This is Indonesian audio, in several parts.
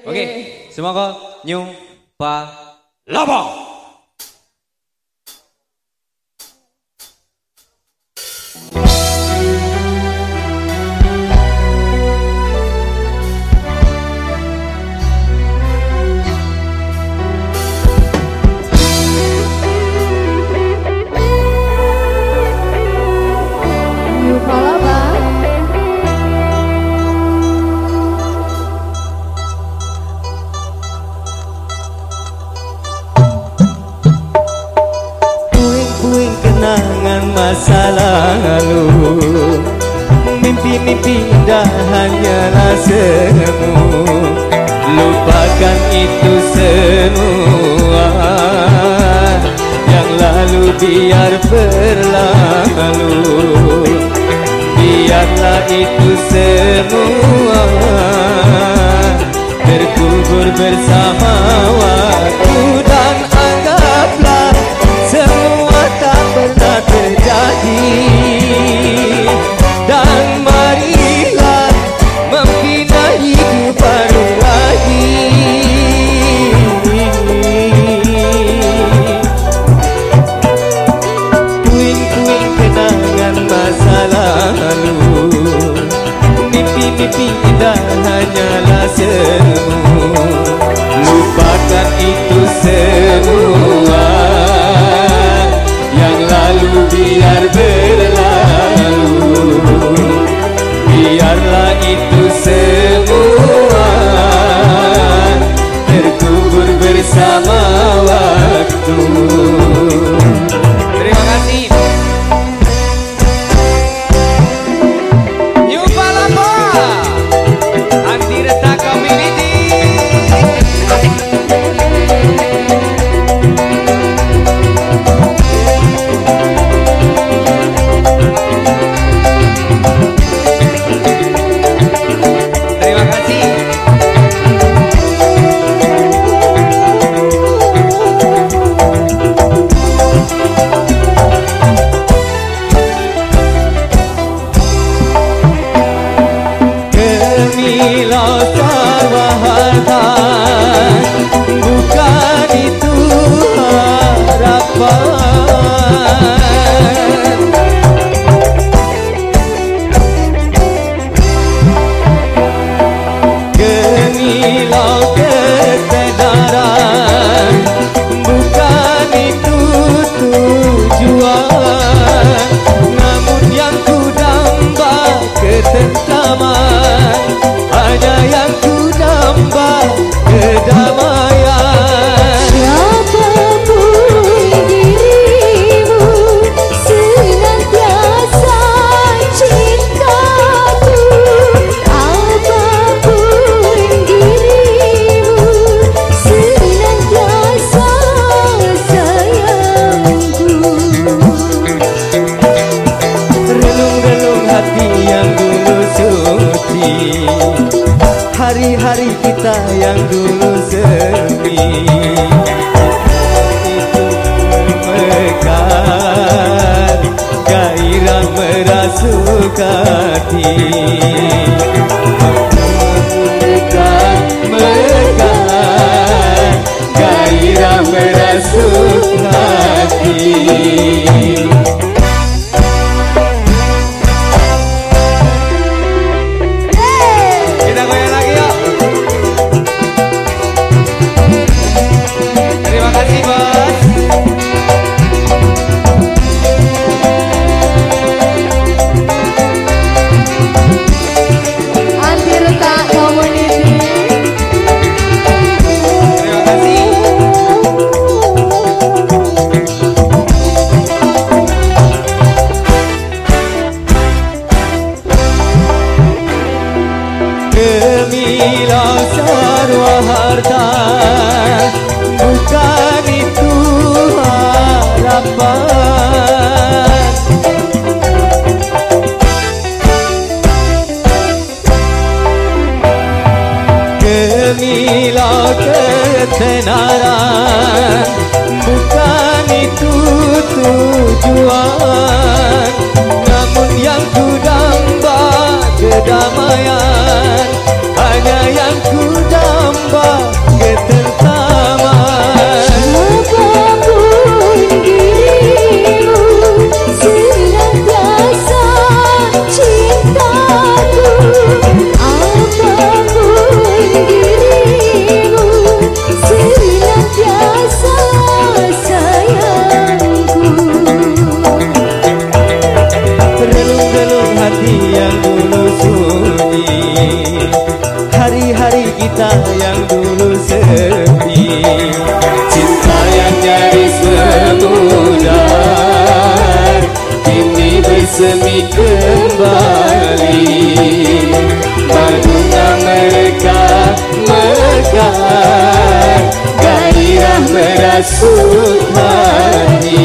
Oke, semoga nyung pa. kenangan masa lalu. Mimpi-mimpi indah hanyalah semu. Lupakan itu semua. Yang lalu biar berlalu. Biarlah itu semua. Berkubur bersama waktu beber. सर्वहर्ता hari-hari kita yang dulu sepi itu mekar gairah merasuk hati. Mekar mekar gairah merasuk से नारा। resmi kembali Bagunya mereka. Melekat Gairah merasuk hati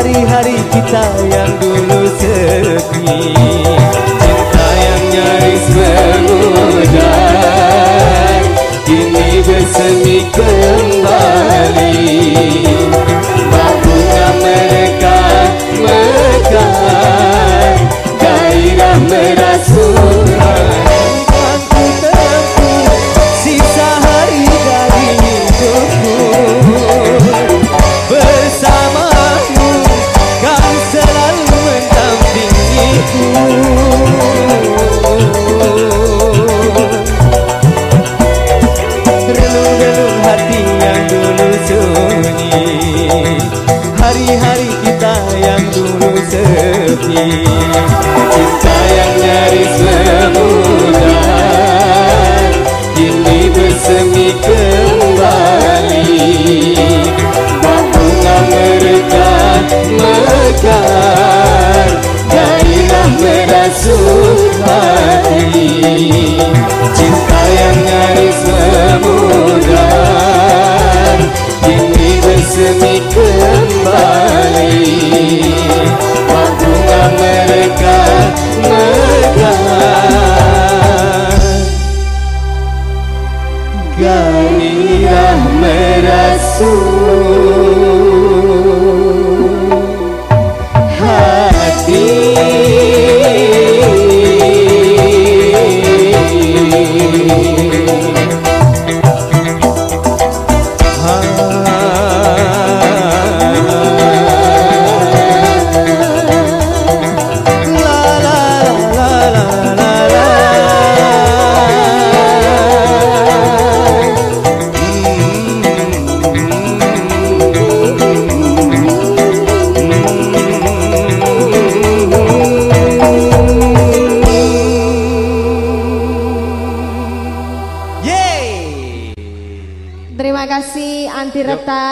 Hari-hari kita yang dulu sepi. Cinta yang nyaris memudar Kini bersemi kembali kembali Bunga mereka mekar Gairah merasuk hati Cinta yang nyaris memudar Kini bersemi kembali merasuk Terima kasih Anti Reta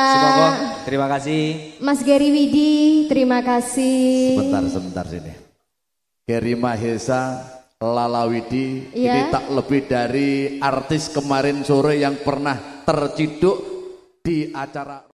Terima kasih Mas Gary Widi Terima kasih Sebentar, sebentar sini. Geri Mahesa, Lala Widi, Iya. ini tak lebih dari artis kemarin sore yang pernah terciduk di acara